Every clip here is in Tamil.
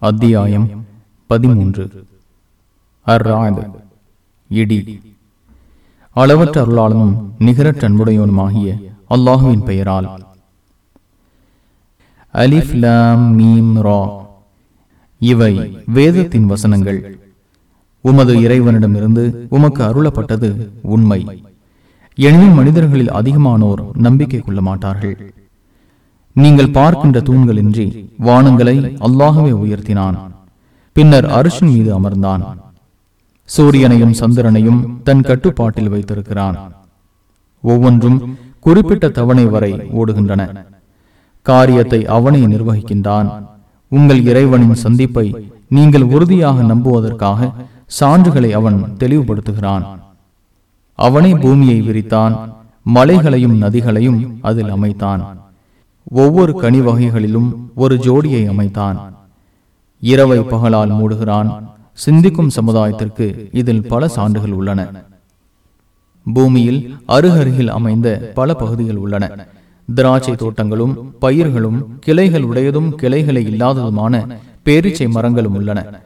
அத்தியாயம் பதிமூன்று. அர் இடி. அளவற்ற அருளாளனும் நிகரற்ற அன்புடையவனுமாகிய அல்லாஹுவின் பெயரால். அலிஃப்லாம் மீம் ரா. இவை வேதத்தின் வசனங்கள். உமது இறைவனிடமிருந்து உமக்கு அருளப்பட்டது உண்மை. எனினும் மனிதர்களில் அதிகமானோர் நம்பிக்கை கொள்ள மாட்டார்கள். நீங்கள் பார்க்கின்ற தூண்களின்றி வானங்களை அல்லாகவே உயர்த்தினான். பின்னர் அரிசின் மீது அமர்ந்தான். சூரியனையும் சந்திரனையும் தன் கட்டுப்பாட்டில் வைத்திருக்கிறான். ஒவ்வொன்றும் குறிப்பிட்ட தவணை வரை ஓடுகின்றன. காரியத்தை அவனை நிர்வகிக்கின்றான். உங்கள் இறைவனின் சந்திப்பை நீங்கள் உறுதியாக நம்புவதற்காக சான்றுகளை அவன் தெளிவுபடுத்துகிறான். அவனை பூமியை விரித்தான் மலைகளையும் நதிகளையும் அதில் அமைத்தான். ஒவ்வொரு கனி வகைகளிலும் ஒரு ஜோடியை அமைத்தான். இரவை பகலால் மூடுகிறான். சிந்திக்கும் சமுதாயத்திற்கு இதில் பல சான்றுகள் உள்ளன. பூமியில் அருகருகில் அமைந்த பல பகுதிகள் உள்ளன. திராட்சை தோட்டங்களும் பயிர்களும் கிளைகள் உடையதும் கிளைகளை இல்லாததுமான பேரிச்சை மரங்களும் உள்ளன.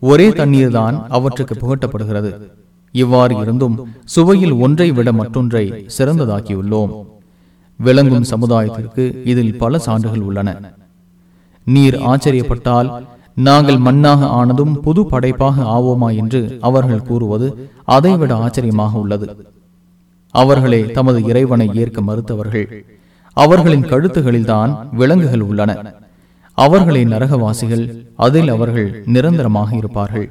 ஒரே தண்ணீர் தான் அவற்றுக்கு புகட்டப்படுகிறது. இவ்வாறு இருந்தும் சுவையில் ஒன்றை விட மற்றொன்றை சிறந்ததாக்கியுள்ளோம். விளங்கும் சமுதாயத்திற்கு இதில் பல சான்றுகள் உள்ளன. நீர் ஆச்சரியப்பட்டால் நாங்கள் மண்ணாக ஆனதும் புது படைப்பாக ஆவோமா என்று அவர்கள் கூறுவது அதைவிட ஆச்சரியமாக உள்ளது. அவர்களே தமது இறைவனை ஏற்க மறுத்தவர்கள். அவர்களின் கழுத்துகளில்தான் விலங்குகள் உள்ளன. அவர்களே நரகவாசிகள் அதில் அவர்கள் நிரந்தரமாக இருப்பார்கள்.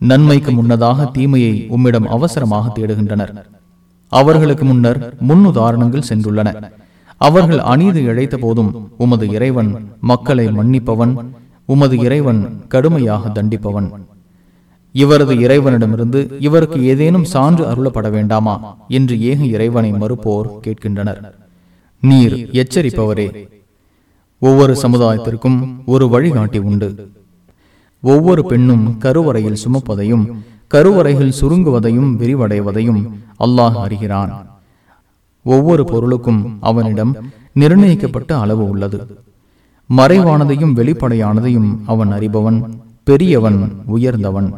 நன்மைக்கு முன்னதாக தீமையை உம்மிடம் அவசரமாக தேடுகின்றனர். அவர்களுக்கு முன்னர் முன்னுதாரணங்கள் சென்றுள்ளன. அவர்கள் அநீதி இழைத்த போதும் உமது இறைவன் மக்களை மன்னிப்பவன் உமது இறைவன் கடுமையாக தண்டிப்பவன். இவரது இறைவனிடமிருந்து இவருக்கு ஏதேனும் சான்று அருளப்பட வேண்டாமா? என்று ஏக இறைவனை மறுப்போர் கேட்கின்றனர். நீர் எச்சரிப்பவரே. ஒவ்வொரு சமுதாயத்திற்கும் ஒரு வழிகாட்டி உண்டு. ஒவ்வொரு பெண்ணும் கருவறையில் சுமப்பதையும் கருவறைகள் சுருங்குவதையும் விரிவடைவதையும் அல்லாஹ் அறிகிறான். ஒவ்வொரு பொருளுக்கும் அவனிடம் நிர்ணயிக்கப்பட்ட அளவு உள்ளது. மறைவானதையும் வெளிப்படையானதையும் அவன் அறிபவன் பெரியவன் உயர்ந்தவன்.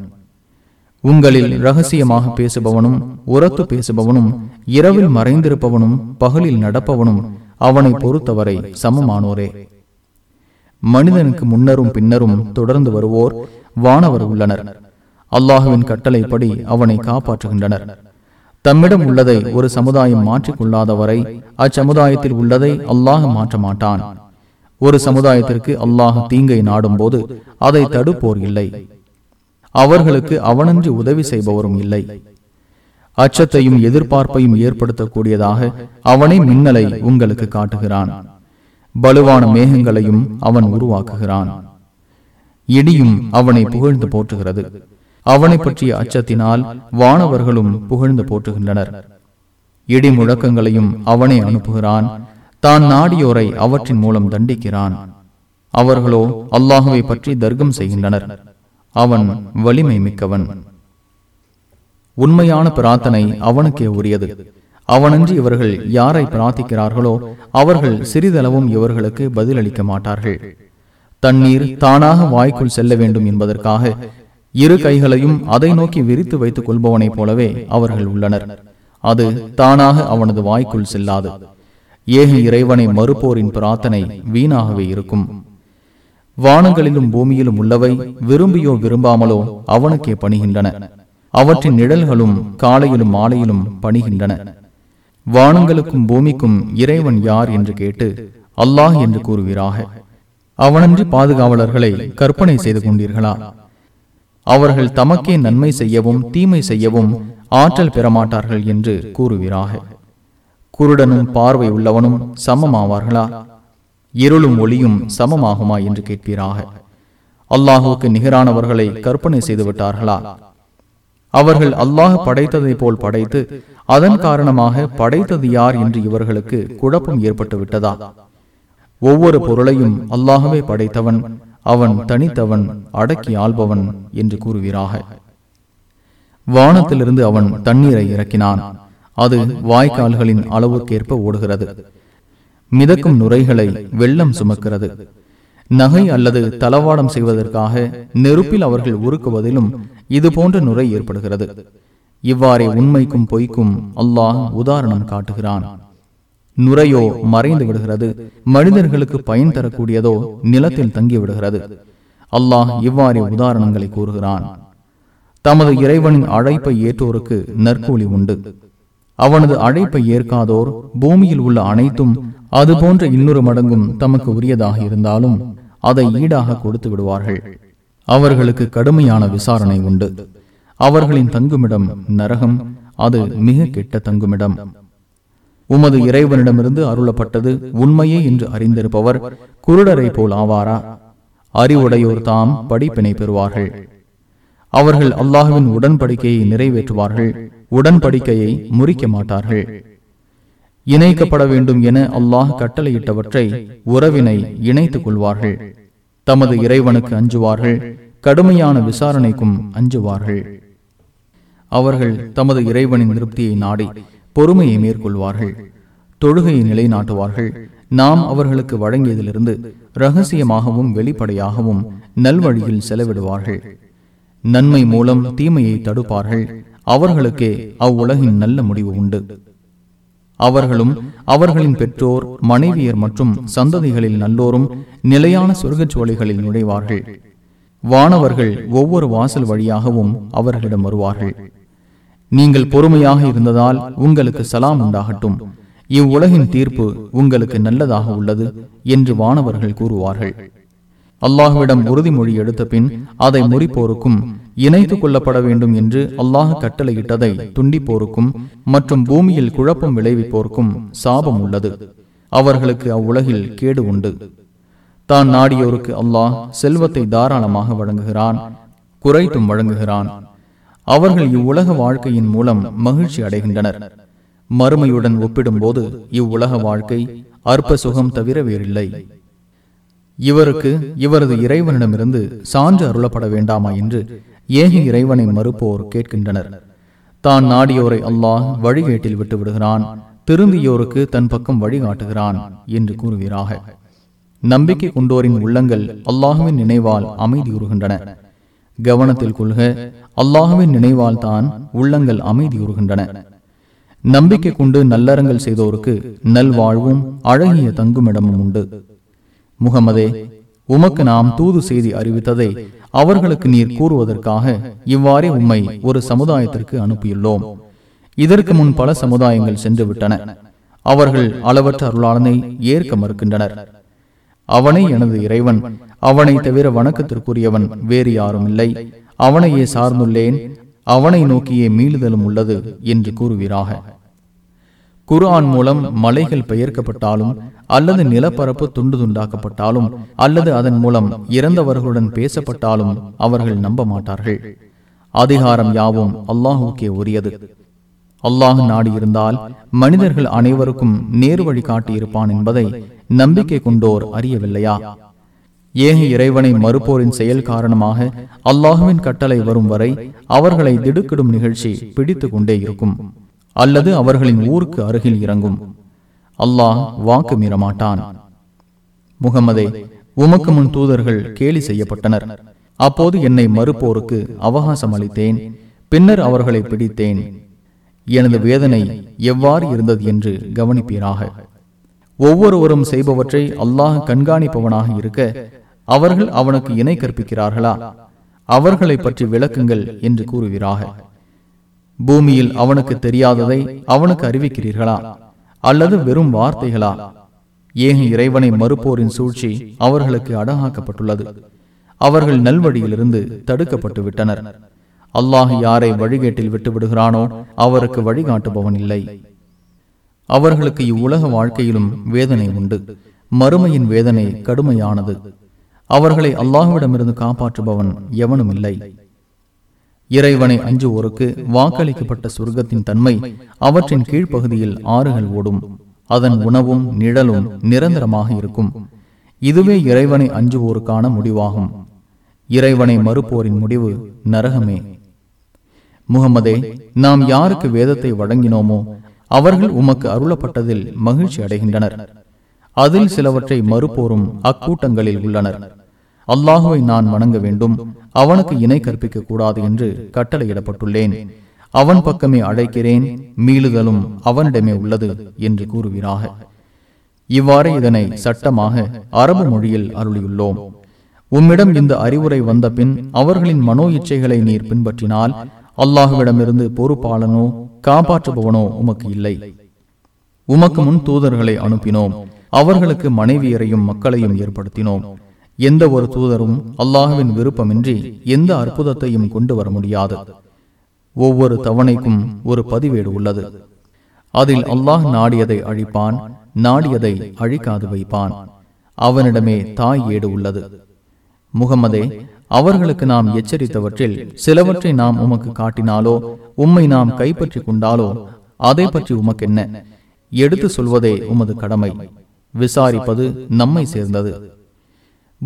உங்களில் ரகசியமாக பேசுபவனும் உரத்து பேசுபவனும் இரவில் மறைந்திருப்பவனும் பகலில் நடப்பவனும் அவனை பொறுத்தவரை சமமானோரே. மனிதனுக்கு முன்னரும் பின்னரும் தொடர்ந்து வருவோர் வானவர் உள்ளனர். அல்லாஹுவின் கட்டளைப்படி அவனை காப்பாற்றுகின்றனர். தம்மிடம் உள்ளதை ஒரு சமுதாயம் மாற்றிக்கொள்ளாதவரை அச்சமுதாயத்தில் உள்ளதை அல்லாஹ் மாற்ற மாட்டான். ஒரு சமுதாயத்திற்கு அல்லாஹ் தீங்கை நாடும் போது அதை தடுப்போர் இல்லை. அவர்களுக்கு அவனன்றி உதவி செய்பவரும் இல்லை. அச்சத்தையும் எதிர்பார்ப்பையும் ஏற்படுத்தக்கூடியதாக அவனே மின்னலை உங்களுக்கு காட்டுகிறான். பலுவான மேகங்களையும் அவன் உருவாக்குகிறான். இடியும் அவனை புகழ்ந்து போற்றுகிறது. அவனை பற்றிய அச்சத்தினால் வானவர்களும் புகழ்ந்து போற்றுகின்றனர். இடி முழக்கங்களையும் அவனே அனுப்புகிறான். தான் நாடியோரை அவற்றின் மூலம் தண்டிக்கிறான். அவர்களோ அல்லாஹுவை பற்றி தர்க்கம் செய்கின்றனர். அவன் வலிமை மிக்கவன். உண்மையான பிரார்த்தனை அவனுக்கே உரியது. அவனன்றி இவர்கள் யாரை பிரார்த்திக்கிறார்களோ அவர்கள் சிறிதளவும் இவர்களுக்கு பதிலளிக்க மாட்டார்கள். தண்ணீர் தானாக வாய்க்குள் செல்ல வேண்டும் என்பதற்காக இரு கைகளையும் அதை நோக்கி விரித்து வைத்துக் கொள்பவனைப் போலவே அவர்கள் உள்ளனர். அது தானாக அவனது வாய்க்குள் செல்லாது. ஏக இறைவனை மறுப்போரின் பிரார்த்தனை வீணாகவே இருக்கும். வானங்களிலும் பூமியிலும் உள்ளவை விரும்பியோ விரும்பாமலோ அவனுக்கே பணிகின்றன. அவற்றின் நிழல்களும் காலையிலும் மாலையிலும் பணிகின்றன. வானங்களுக்கும் பூமிக்கும் இறைவன் யார் என்று கேட்டு அல்லாஹ் என்று கூறுவீராக. அவனன்றி பாதுகாவலர்களை கற்பனை செய்து கொண்டீர்களா? அவர்கள் தமக்கே நன்மை செய்யவும் தீமை செய்யவும் ஆற்றல் பெறமாட்டார்கள் என்று கூறுவீராக. குருடனும் பார்வை உள்ளவனும் சமமாவார்களா? இருளும் ஒளியும் சமமாகுமா என்று கேட்பீராக. அல்லாஹுக்கு நிகரானவர்களை கற்பனை செய்து விட்டார்களா? அவர்கள் அல்லாஹ் படைத்ததை போல் படைத்து அதன் காரணமாக படைத்தது யார் என்று இவர்களுக்கு குழப்பம் ஏற்பட்டு விட்டதா ஒவ்வொரு பொருளையும் அல்லாகவே படைத்தவன். அவன் தனித்தவன் அடக்கி ஆள்பவன் என்று கூறுவீராக. வானத்திலிருந்து அவன் தண்ணீரை இறக்கினான். அது வாய்க்கால்களின் அளவுக்கேற்ப ஓடுகிறது. மிதக்கும் நுரைகளை வெள்ளம் சுமக்கிறது. நகை அல்லது தளவாடம் செய்வதற்காக நெருப்பில் அவர்கள் உருக்குவதிலும் இது போன்ற நுரை ஏற்படுகிறது. இவ்வாறே உண்மைக்கும் பொய்க்கும் அல்லாஹ் உதாரணம் காட்டுகிறான். நுரையோ மறைந்து விடுகிறது மனிதர்களுக்கு பயன் தரக்கூடியதோ நிலத்தில் தங்கிவிடுகிறது அல்லாஹ் இவ்வாறு உதாரணங்களை கூறுகிறான். தமது இறைவனின் அழைப்பை ஏற்றோருக்கு நற்கூலி உண்டு. அவனது அழைப்பை ஏற்காதோர் பூமியில் உள்ள அனைத்தும் அது போன்ற இன்னொரு மடங்கும் தமக்கு உரியதாக இருந்தாலும் அதை ஈடாக கொடுத்து விடுவார்கள். அவர்களுக்கு கடுமையான விசாரணை உண்டு. அவர்களின் தங்குமிடம் நரகம் அது மிக கெட்ட தங்குமிடம். உமது இறைவனிடமிருந்து அருளப்பட்டது உண்மையே என்று அறிந்திருப்பவர் குருடரை போல் ஆவாரா? அறிவுடையோர் தாம் படிப்பினை பெறுவார்கள். அவர்கள் அல்லாஹுவின் உடன்படிக்கையை நிறைவேற்றுவார்கள் உடன்படிக்கையை முறிக்க மாட்டார்கள். இணைக்கப்பட வேண்டும் என அல்லாஹ் கட்டளையிட்டவற்றை உறவினை இணைத்துக் கொள்வார்கள். தமது இறைவனுக்கு அஞ்சுவார்கள் கடுமையான விசாரணைக்கும் அஞ்சுவார்கள். அவர்கள் தமது இறைவனின் திருப்தியை நாடி பொறுமையை மேற்கொள்வார்கள். தொழுகையை நிலைநாட்டுவார்கள். நாம் அவர்களுக்கு வழங்கியதிலிருந்து ரகசியமாகவும் வெளிப்படையாகவும் நல்வழியில் செலவிடுவார்கள். நன்மை மூலம் தீமையை தடுப்பார்கள். அவர்களுக்கே அவ்வுலகின் நல்ல முடிவு உண்டு. அவர்களும் அவர்களின் பெற்றோர் மனைவியர் மற்றும் சந்ததிகளில் நல்லோரும் நிலையான சொர்க்கச்சுவலைகளில் நுழைவார்கள். வானவர்கள் ஒவ்வொரு வாசல் வழியாகவும் அவர்களிடம் வருவார்கள். நீங்கள் பொறுமையாக இருந்ததால் உங்களுக்கு சலாம் உண்டாகட்டும். இவ்வுலகின் தீர்ப்பு உங்களுக்கு நல்லதாக உள்ளது என்று வானவர்கள் கூறுவார்கள். அல்லாஹுவிடம் உறுதிமொழி எடுத்த பின் அதை முறிப்போருக்கும் இணைத்துக் கொள்ளப்பட வேண்டும் என்று அல்லாஹ் கட்டளையிட்டதை துண்டிப்போருக்கும் மற்றும் பூமியில் குழப்பம் விளைவிப்போருக்கும் சாபம் உள்ளது. அவர்களுக்கு அவ்வுலகில் கேடு உண்டு. தான் நாடியோருக்கு அல்லாஹ் செல்வத்தை தாராளமாக வழங்குகிறான் குறைத்தும் வழங்குகிறான். அவர்கள் இவ்வுலக வாழ்க்கையின் மூலம் மகிழ்ச்சி அடைகின்றனர். மறுமையுடன் ஒப்பிடும்போது இவ்வுலக வாழ்க்கை அற்ப சுகம் தவிர வேறில்லை. இவருக்கு இவரது இறைவனிடமிருந்து சான்று அருளப்பட வேண்டாமா என்று ஏக இறைவனை மறுப்போர் கேட்கின்றனர். தான் நாடியோரை அல்லாஹ் வழிகேட்டில் விட்டு விடுகிறான் திருந்தியோருக்கு தன் பக்கம் வழிகாட்டுகிறான் என்று கூறுவீராக. நம்பிக்கை கொண்டோரின் உள்ளங்கள் அல்லாஹுவின் நினைவால் அமைதியுறுகின்றன. கவனத்தில் கொள்க அல்லாஹுவின் நினைவால் தான் உள்ளங்கள் அமைதியுறுகின்றன. நம்பிக்கை கொண்டு நல்லறங்கள் செய்தோருக்கு நல்வாழ்வும் அழகிய தங்குமிடமும் உண்டு. முகமதே உமக்கு நாம் தூது செய்தி அறிவித்ததை அவர்களுக்கு நீர் கூறுவதற்காக இவ்வாறே உம்மை ஒரு சமுதாயத்திற்கு அனுப்பியுள்ளோம். இதற்கு முன் பல சமுதாயங்கள் சென்று விட்டன அவர்கள் அளவற்ற அருளாளனை ஏற்க மறுக்கின்றனர். அவனை எனது இறைவன் அவனை தவிர வணக்கத்திற்குரியவன் வேறு யாரும் இல்லை அவனையே சார்ந்துள்ளேன் அவனை நோக்கியே மீளுதலும் உள்ளது என்று கூறுவீராக. குர்ஆன் மூலம் மலைகள் பெயர்க்கப்பட்டாலும் அல்லது நிலப்பரப்பு துண்டு துண்டாக்கப்பட்டாலும் அல்லது அதன் மூலம் இறந்தவர்களுடன் பேசப்பட்டாலும் அவர்கள் நம்ப மாட்டார்கள் அதிகாரம் யாவும் அல்லாஹுக்கே உரியது. அல்லாஹ் நாடி இருந்தால் மனிதர்கள் அனைவருக்கும் நேர் வழி காட்டியிருப்பான் என்பதை நம்பிக்கை கொண்டோர் அறியவில்லையா? ஏக இறைவனை மறுப்போரின் செயல் காரணமாக அல்லாஹுவின் கட்டளை வரும் வரை அவர்களை திடுக்கிடும் நிகழ்ச்சி பிடித்து கொண்டே இருக்கும் அல்லது அவர்களின் ஊருக்கு அருகில் இறங்கும். அல்லாஹ் வாக்கு மீறமாட்டான். முகமதே உமக்கு முன் தூதர்கள் கேலி செய்யப்பட்டனர். அப்போது என்னை மறுப்போருக்கு அவகாசம் அளித்தேன் பின்னர் அவர்களை பிடித்தேன். எனது வேதனை எவ்வாறு இருந்தது என்று கவனிப்பீராக. ஒவ்வொருவரும் செய்பவற்றை அல்லாஹ் கண்காணிப்பவனாக இருக்க அவர்கள் அவனுக்கு இணை கற்பிக்கிறார்களா? அவர்களை பற்றி விளக்குங்கள் என்று கூறுகிறாக பூமியில் அவனுக்கு தெரியாததை அவனுக்கு அறிவிக்கிறீர்களா? அல்லது வெறும் வார்த்தைகளா? ஏக இறைவனை மறுப்போரின் சூழ்ச்சி அவர்களுக்கு அடகாக்கப்பட்டுள்ளது? அவர்கள் நல்வழியிலிருந்து தடுக்கப்பட்டு விட்டனர் அல்லாஹ் யாரை வழிகேட்டில் விட்டுவிடுகிறானோ அவருக்கு வழிகாட்டுபவன் இல்லை அவர்களுக்கு இவ்வுலக வாழ்க்கையிலும் வேதனை உண்டு. மறுமையின் வேதனை கடுமையானது. அவர்களை அல்லாஹுவிடமிருந்து காப்பாற்றுபவன் எவனும் இல்லை. இறைவனை அஞ்சுவோருக்கு வாக்களிக்கப்பட்ட சொர்க்கத்தின் தன்மை அவற்றின் கீழ்ப்பகுதியில் ஆறுகள் ஓடும். அதன் உணவும் நிழலும் நிரந்தரமாக இருக்கும். இதுவே இறைவனை அஞ்சுவோருக்கான முடிவாகும். இறைவனை மறுப்போரின் முடிவு நரகமே. முகமதே நாம் யாருக்கு வேதத்தை வழங்கினோமோ அவர்கள் உமக்கு அருளப்பட்டதில் மகிழ்ச்சி அடைகின்றனர். அதில் சிலவற்றை மறுப்போரும் அக்கூட்டங்களில் உள்ளனர். அல்லாஹுவை நான் வணங்க வேண்டும். அவனுக்கு இணை கற்பிக்க கூடாது என்று கட்டளையிடப்பட்டுள்ளேன். அவன் பக்கமே அழைக்கிறேன். மீளுதலும் அவனிடமே உள்ளது என்று கூறுகிறாக இவ்வாறு இதனை சட்டமாக அரபு மொழியில் அருளியுள்ளோம். உம்மிடம் இந்த அறிவுரை வந்த பின் அவர்களின் மனோ இச்சைகளை நீர் பின்பற்றினால் அல்லாஹுவிடமிருந்து பொறுப்பாளனோ காப்பாற்றுபவனோ உமக்கு இல்லை. உமக்கு முன் தூதர்களை அனுப்பினோம். அவர்களுக்கு மனைவியரையும் மக்களையும் ஏற்படுத்தினோம். எந்த ஒரு தூதரும் அல்லாஹுவின் விருப்பமின்றி எந்த அற்புதத்தையும் கொண்டு வர முடியாது. ஒவ்வொரு தவணைக்கும் ஒரு பதிவேடு உள்ளது. அதில் அல்லாஹ் நாடியதை அழிப்பான் நாடியதை அழிக்காது வைப்பான். அவனிடமே தாய் ஏடு உள்ளது. முகமதே அவர்களுக்கு நாம் எச்சரித்தவற்றில் சிலவற்றை நாம் உமக்கு காட்டினாலோ உம்மை நாம் கைப்பற்றி கொண்டாலோ அதை பற்றி உமக்கென்ன? எடுத்து சொல்வதே உமது கடமை. விசாரிப்பது நம்மை சேர்ந்தது.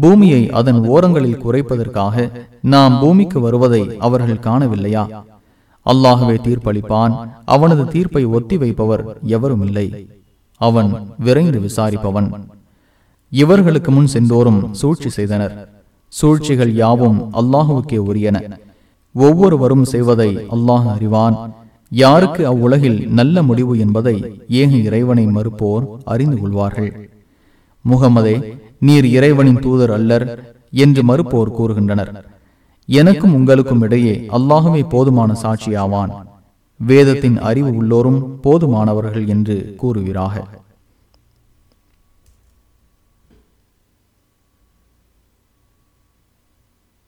பூமியை அதன் ஓரங்களில் குறைப்பதற்காக நாம் பூமிக்கு வருவதை அவர்கள் காணவில்லையா? அல்லாகவே தீர்ப்பளிப்பான் அவனது தீர்ப்பை ஒத்தி வைப்பவர் எவரும் இல்லை. அவன் விரைந்து விசாரிப்பவன். இவர்களுக்கு முன் சென்றோரும் சூழ்ச்சி செய்தனர். சூழ்ச்சிகள் யாவும் அல்லாஹுவுக்கே உரியன. ஒவ்வொருவரும் செய்வதை அல்லாஹ் அறிவான். யாருக்கு அவ்வுலகில் நல்ல முடிவு என்பதை ஏக இறைவனை மறுப்போர் அறிந்து கொள்வார்கள். முகமதே நீர் இறைவனின் தூதர் அல்லர் என்று மறுப்போர் கூறுகின்றனர். எனக்கும் உங்களுக்கும் இடையே அல்லாஹுமே போதுமான சாட்சியாவான். வேதத்தின் அறிவு உள்ளோரும் போதுமானவர்கள் என்று கூறுகிறார்கள்